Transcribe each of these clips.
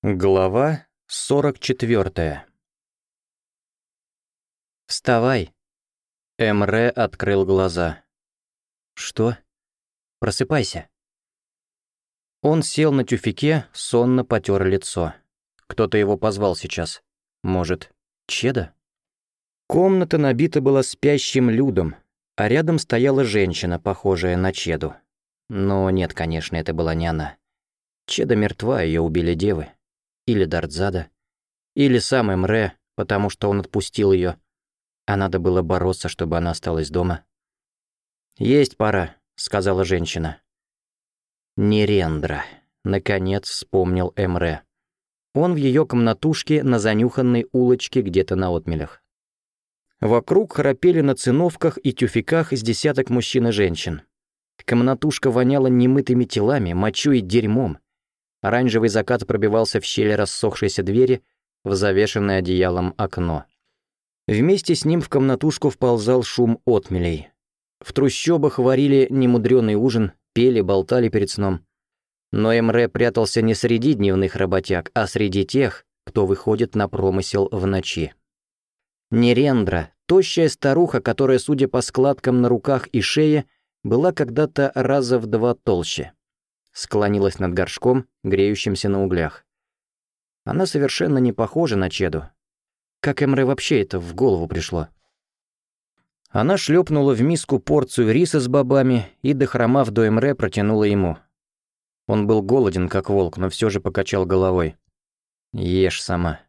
Глава 44 «Вставай!» Эмре открыл глаза. «Что? Просыпайся!» Он сел на тюфике, сонно потер лицо. Кто-то его позвал сейчас. Может, Чеда? Комната набита была спящим людом, а рядом стояла женщина, похожая на Чеду. Но нет, конечно, это была не она. Чеда мертва, ее убили девы или Дардзада, или сам Эмре, потому что он отпустил ее, а надо было бороться, чтобы она осталась дома. «Есть пора», — сказала женщина. «Нерендра», — наконец вспомнил Эмре. Он в ее комнатушке на занюханной улочке где-то на отмелях. Вокруг храпели на циновках и тюфяках с десяток мужчин и женщин. Комнатушка воняла немытыми телами, мочой и дерьмом. Оранжевый закат пробивался в щели рассохшейся двери в завешенное одеялом окно. Вместе с ним в комнатушку вползал шум отмелей. В трущобах варили немудрёный ужин, пели, болтали перед сном. Но Эмре прятался не среди дневных работяг, а среди тех, кто выходит на промысел в ночи. Нерендра, тощая старуха, которая, судя по складкам на руках и шее, была когда-то раза в два толще склонилась над горшком, греющимся на углях. Она совершенно не похожа на Чеду. Как Эмре вообще это в голову пришло? Она шлепнула в миску порцию риса с бобами и, дохромав до Эмре, протянула ему. Он был голоден, как волк, но все же покачал головой. «Ешь сама».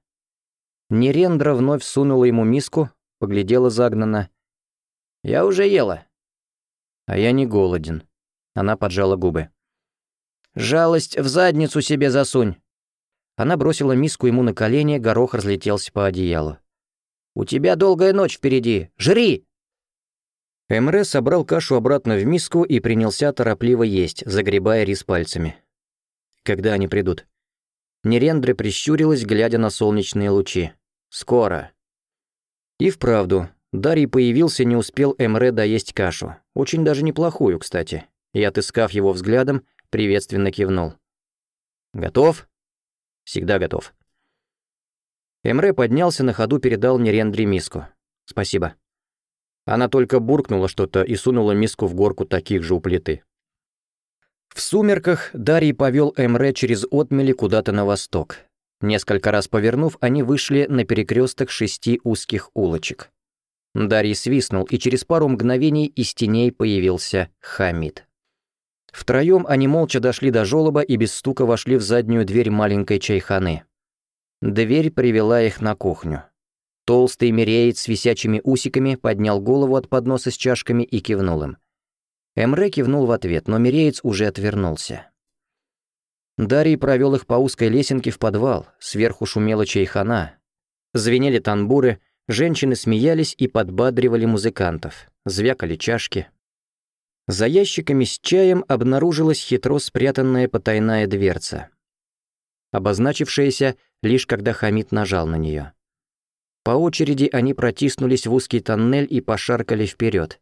Нерендра вновь сунула ему миску, поглядела загнанно. «Я уже ела». «А я не голоден». Она поджала губы. Жалость в задницу себе засунь!» Она бросила миску ему на колени, горох разлетелся по одеялу. «У тебя долгая ночь впереди! Жри!» Эмре собрал кашу обратно в миску и принялся торопливо есть, загребая рис пальцами. «Когда они придут?» Нерендра прищурилась, глядя на солнечные лучи. «Скоро». И вправду, Дарий появился, не успел Эмре доесть кашу. Очень даже неплохую, кстати. И отыскав его взглядом, приветственно кивнул. «Готов?» «Всегда готов». Эмре поднялся на ходу, передал Нерендре миску. «Спасибо». Она только буркнула что-то и сунула миску в горку таких же у плиты. В сумерках Дарий повел Эмре через отмели куда-то на восток. Несколько раз повернув, они вышли на перекресток шести узких улочек. Дарий свистнул, и через пару мгновений из теней появился Хамид. Втроем они молча дошли до жёлоба и без стука вошли в заднюю дверь маленькой чайханы. Дверь привела их на кухню. Толстый мереец с висячими усиками поднял голову от подноса с чашками и кивнул им. Эмре кивнул в ответ, но мереец уже отвернулся. Дарий провел их по узкой лесенке в подвал, сверху шумела чайхана. Звенели танбуры, женщины смеялись и подбадривали музыкантов, звякали чашки, за ящиками с чаем обнаружилась хитро спрятанная потайная дверца, обозначившаяся лишь когда Хамид нажал на нее. По очереди они протиснулись в узкий тоннель и пошаркали вперед.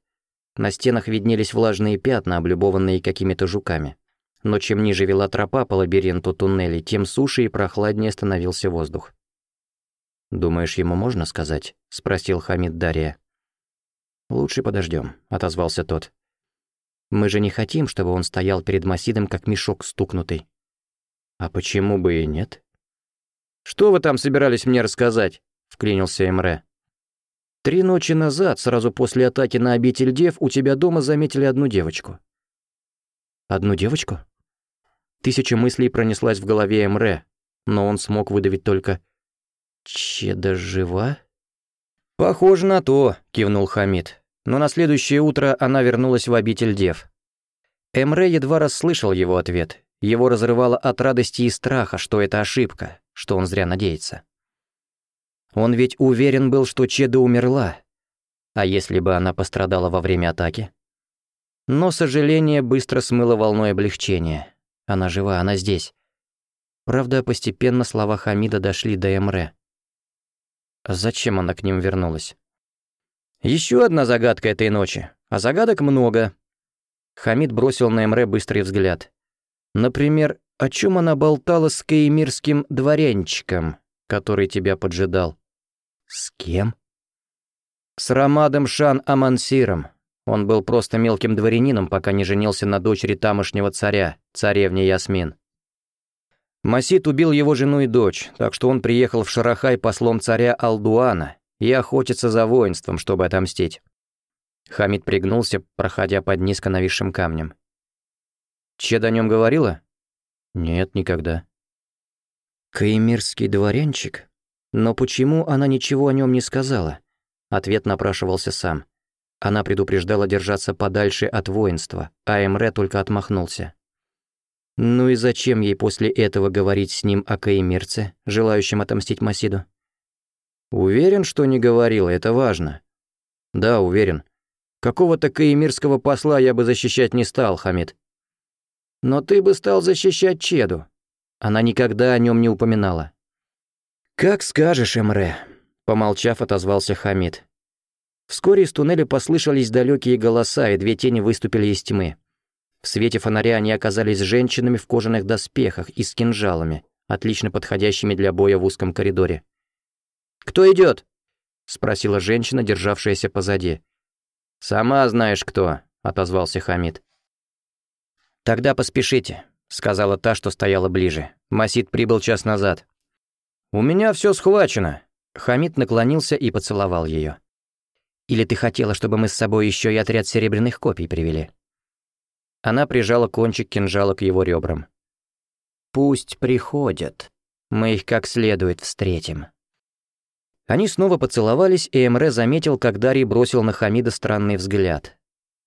На стенах виднелись влажные пятна, облюбованные какими-то жуками. Но чем ниже вела тропа по лабиринту туннелей, тем суше и прохладнее становился воздух. «Думаешь, ему можно сказать?» — спросил Хамид Дария. «Лучше подождем, отозвался тот. Мы же не хотим, чтобы он стоял перед Масидом, как мешок стукнутый». «А почему бы и нет?» «Что вы там собирались мне рассказать?» — вклинился Эмре. «Три ночи назад, сразу после атаки на обитель Дев, у тебя дома заметили одну девочку». «Одну девочку?» Тысяча мыслей пронеслась в голове Эмре, но он смог выдавить только «Чеда жива?» «Похоже на то», — кивнул Хамид но на следующее утро она вернулась в обитель дев. Эмре едва расслышал его ответ. Его разрывало от радости и страха, что это ошибка, что он зря надеется. Он ведь уверен был, что Чеда умерла. А если бы она пострадала во время атаки? Но сожаление быстро смыло волной облегчения. Она жива, она здесь. Правда, постепенно слова Хамида дошли до Эмре. Зачем она к ним вернулась? Еще одна загадка этой ночи, а загадок много. Хамид бросил на Эмре быстрый взгляд. Например, о чем она болтала с каимирским дворянчиком, который тебя поджидал? С кем? С Рамадом Шан Амансиром. Он был просто мелким дворянином, пока не женился на дочери тамошнего царя, царевне Ясмин. Масид убил его жену и дочь, так что он приехал в Шарахай послом царя Алдуана и охотится за воинством, чтобы отомстить». Хамид пригнулся, проходя под низко нависшим камнем. «Чед о нём говорила?» «Нет, никогда». «Каимирский дворянчик? Но почему она ничего о нём не сказала?» Ответ напрашивался сам. Она предупреждала держаться подальше от воинства, а Эмре только отмахнулся. Ну и зачем ей после этого говорить с ним о Каимирце, желающем отомстить Масиду? Уверен, что не говорила, это важно. Да, уверен. Какого-то каимирского посла я бы защищать не стал, Хамид. Но ты бы стал защищать Чеду. Она никогда о нем не упоминала. «Как скажешь, Эмре», — помолчав, отозвался Хамид. Вскоре из туннеля послышались далекие голоса, и две тени выступили из тьмы. В свете фонаря они оказались женщинами в кожаных доспехах и с кинжалами, отлично подходящими для боя в узком коридоре. «Кто идет?» — спросила женщина, державшаяся позади. «Сама знаешь кто», — отозвался Хамид. «Тогда поспешите», — сказала та, что стояла ближе. Масид прибыл час назад. «У меня все схвачено», — Хамид наклонился и поцеловал ее. «Или ты хотела, чтобы мы с собой еще и отряд серебряных копий привели?» Она прижала кончик кинжала к его ребрам. «Пусть приходят. Мы их как следует встретим». Они снова поцеловались, и Эмре заметил, как Дарий бросил на Хамида странный взгляд.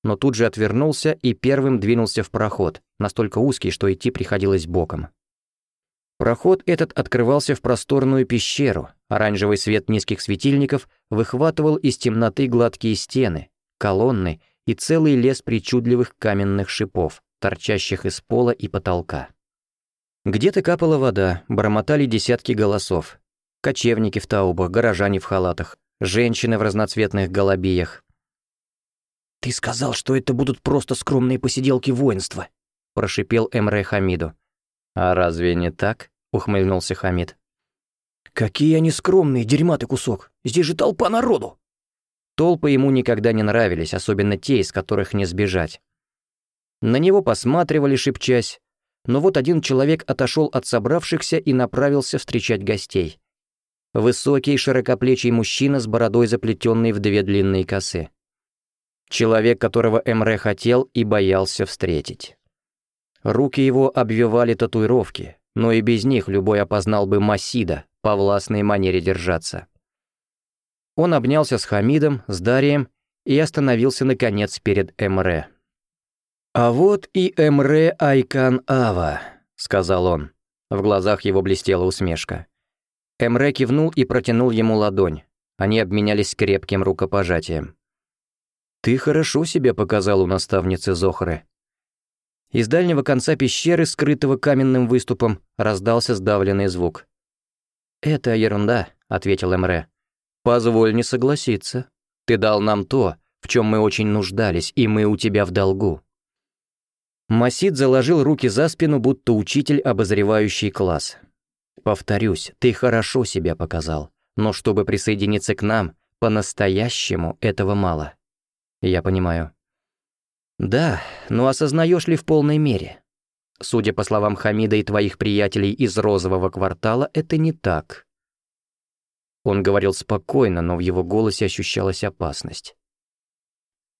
Но тут же отвернулся и первым двинулся в проход, настолько узкий, что идти приходилось боком. Проход этот открывался в просторную пещеру, оранжевый свет низких светильников выхватывал из темноты гладкие стены, колонны и целый лес причудливых каменных шипов, торчащих из пола и потолка. Где-то капала вода, бормотали десятки голосов кочевники в таубах, горожане в халатах, женщины в разноцветных голубиях. «Ты сказал, что это будут просто скромные посиделки воинства», – прошипел Эмре Хамиду. «А разве не так?» – ухмыльнулся Хамид. «Какие они скромные, дерьма ты кусок! Здесь же толпа народу!» Толпы ему никогда не нравились, особенно те, из которых не сбежать. На него посматривали, шепчась, но вот один человек отошел от собравшихся и направился встречать гостей. Высокий, широкоплечий мужчина с бородой, заплетенной в две длинные косы. Человек, которого Эмре хотел и боялся встретить. Руки его обвивали татуировки, но и без них любой опознал бы Масида по властной манере держаться. Он обнялся с Хамидом, с Дарием и остановился, наконец, перед Эмре. «А вот и Эмре Айкан Ава», — сказал он. В глазах его блестела усмешка. Эмре кивнул и протянул ему ладонь. Они обменялись крепким рукопожатием. «Ты хорошо себя показал у наставницы Зохры». Из дальнего конца пещеры, скрытого каменным выступом, раздался сдавленный звук. «Это ерунда», — ответил Эмре. «Позволь не согласиться. Ты дал нам то, в чем мы очень нуждались, и мы у тебя в долгу». Масид заложил руки за спину, будто учитель, обозревающий класс. Повторюсь, ты хорошо себя показал, но чтобы присоединиться к нам, по-настоящему этого мало. Я понимаю. Да, но осознаешь ли в полной мере? Судя по словам Хамида и твоих приятелей из розового квартала, это не так. Он говорил спокойно, но в его голосе ощущалась опасность.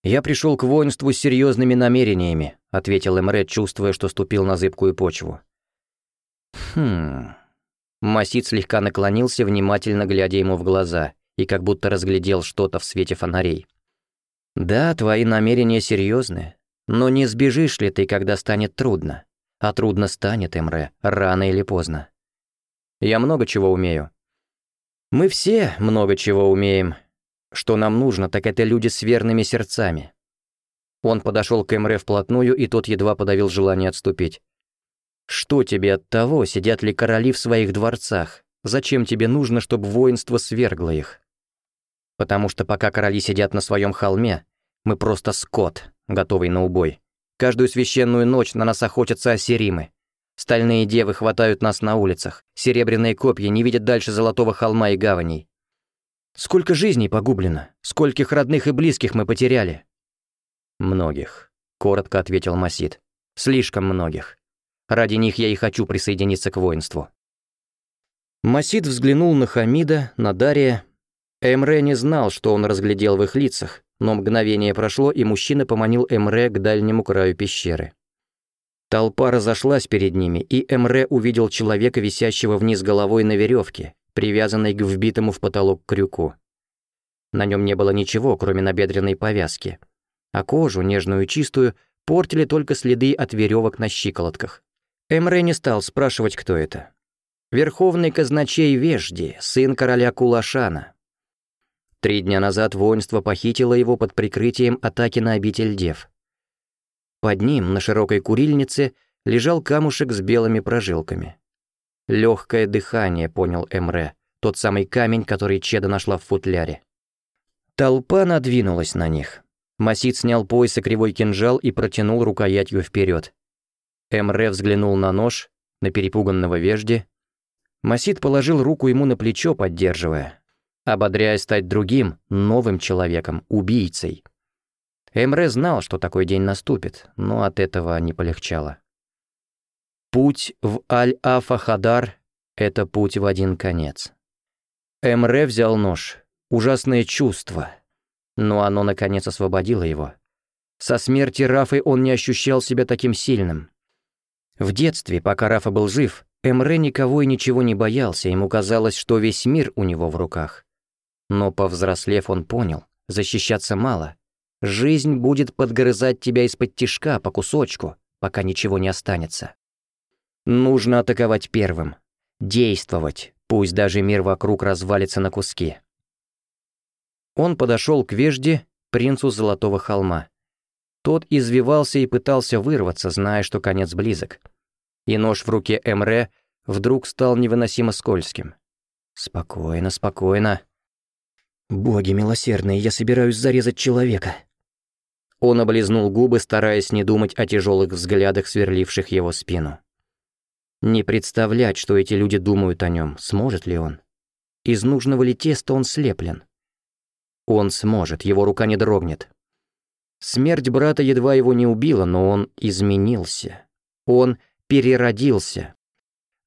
«Я пришел к воинству с серьезными намерениями», — ответил Эмре, чувствуя, что ступил на зыбкую почву. «Хм...» Масид слегка наклонился, внимательно глядя ему в глаза, и как будто разглядел что-то в свете фонарей. «Да, твои намерения серьёзны, но не сбежишь ли ты, когда станет трудно? А трудно станет, Эмре, рано или поздно. Я много чего умею. Мы все много чего умеем. Что нам нужно, так это люди с верными сердцами». Он подошёл к Эмре вплотную, и тот едва подавил желание отступить. Что тебе от того, сидят ли короли в своих дворцах? Зачем тебе нужно, чтобы воинство свергло их? Потому что пока короли сидят на своем холме, мы просто скот, готовый на убой. Каждую священную ночь на нас охотятся осеримы. Стальные девы хватают нас на улицах, серебряные копья не видят дальше золотого холма и гаваней. Сколько жизней погублено, скольких родных и близких мы потеряли? Многих, коротко ответил Масид. Слишком многих. Ради них я и хочу присоединиться к воинству». Масид взглянул на Хамида, на Дария. Эмре не знал, что он разглядел в их лицах, но мгновение прошло, и мужчина поманил Эмре к дальнему краю пещеры. Толпа разошлась перед ними, и Эмре увидел человека, висящего вниз головой на веревке, привязанной к вбитому в потолок крюку. На нем не было ничего, кроме набедренной повязки. А кожу, нежную и чистую, портили только следы от веревок на щиколотках. Эмре не стал спрашивать, кто это. Верховный казначей Вежди, сын короля Кулашана. Три дня назад воинство похитило его под прикрытием атаки на обитель Дев. Под ним, на широкой курильнице, лежал камушек с белыми прожилками. Легкое дыхание», — понял Эмре, тот самый камень, который Чеда нашла в футляре. Толпа надвинулась на них. Масид снял пояс и кривой кинжал и протянул рукоятью вперед. Эмре взглянул на нож, на перепуганного вежди. Масид положил руку ему на плечо, поддерживая, ободряя стать другим, новым человеком, убийцей. Эмре знал, что такой день наступит, но от этого не полегчало. Путь в Аль-Афа-Хадар — это путь в один конец. Эмре взял нож. Ужасное чувство. Но оно, наконец, освободило его. Со смерти Рафы он не ощущал себя таким сильным. В детстве, пока Рафа был жив, Эмре никого и ничего не боялся, ему казалось, что весь мир у него в руках. Но, повзрослев, он понял, защищаться мало. Жизнь будет подгрызать тебя из-под тишка по кусочку, пока ничего не останется. Нужно атаковать первым. Действовать, пусть даже мир вокруг развалится на куски. Он подошел к вежде, принцу Золотого холма. Тот извивался и пытался вырваться, зная, что конец близок. И нож в руке Эмре вдруг стал невыносимо скользким. «Спокойно, спокойно». «Боги милосердные, я собираюсь зарезать человека». Он облизнул губы, стараясь не думать о тяжелых взглядах, сверливших его спину. Не представлять, что эти люди думают о нем, сможет ли он. Из нужного ли теста он слеплен? Он сможет, его рука не дрогнет, Смерть брата едва его не убила, но он изменился. Он переродился.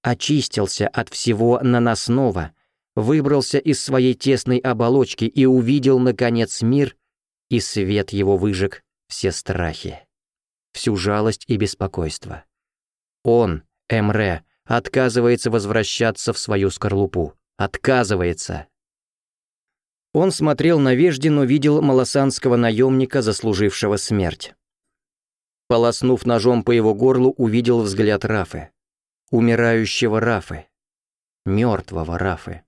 Очистился от всего наносного, выбрался из своей тесной оболочки и увидел, наконец, мир, и свет его выжег все страхи, всю жалость и беспокойство. Он, Эмре, отказывается возвращаться в свою скорлупу. Отказывается. Он смотрел на Веждину, видел малосанского наемника, заслужившего смерть. Полоснув ножом по его горлу, увидел взгляд Рафы. Умирающего Рафы. Мертвого Рафы.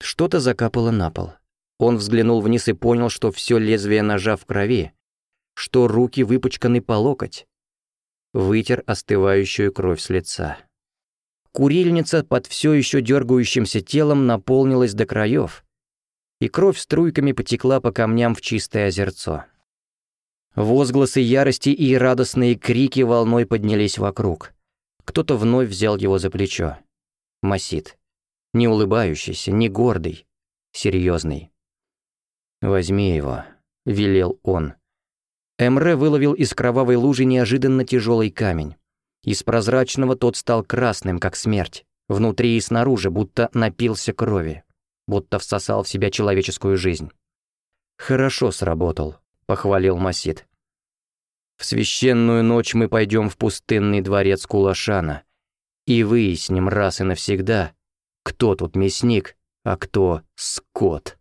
Что-то закапало на пол. Он взглянул вниз и понял, что все лезвие ножа в крови, что руки выпачканы по локоть. Вытер остывающую кровь с лица. Курильница под все еще дергающимся телом наполнилась до краев и кровь струйками потекла по камням в чистое озерцо. Возгласы ярости и радостные крики волной поднялись вокруг. Кто-то вновь взял его за плечо. Масид. Не улыбающийся, не гордый. Серьезный. «Возьми его», — велел он. Эмре выловил из кровавой лужи неожиданно тяжелый камень. Из прозрачного тот стал красным, как смерть, внутри и снаружи, будто напился крови будто всосал в себя человеческую жизнь. «Хорошо сработал», — похвалил Масид. «В священную ночь мы пойдем в пустынный дворец Кулашана и выясним раз и навсегда, кто тут мясник, а кто скот».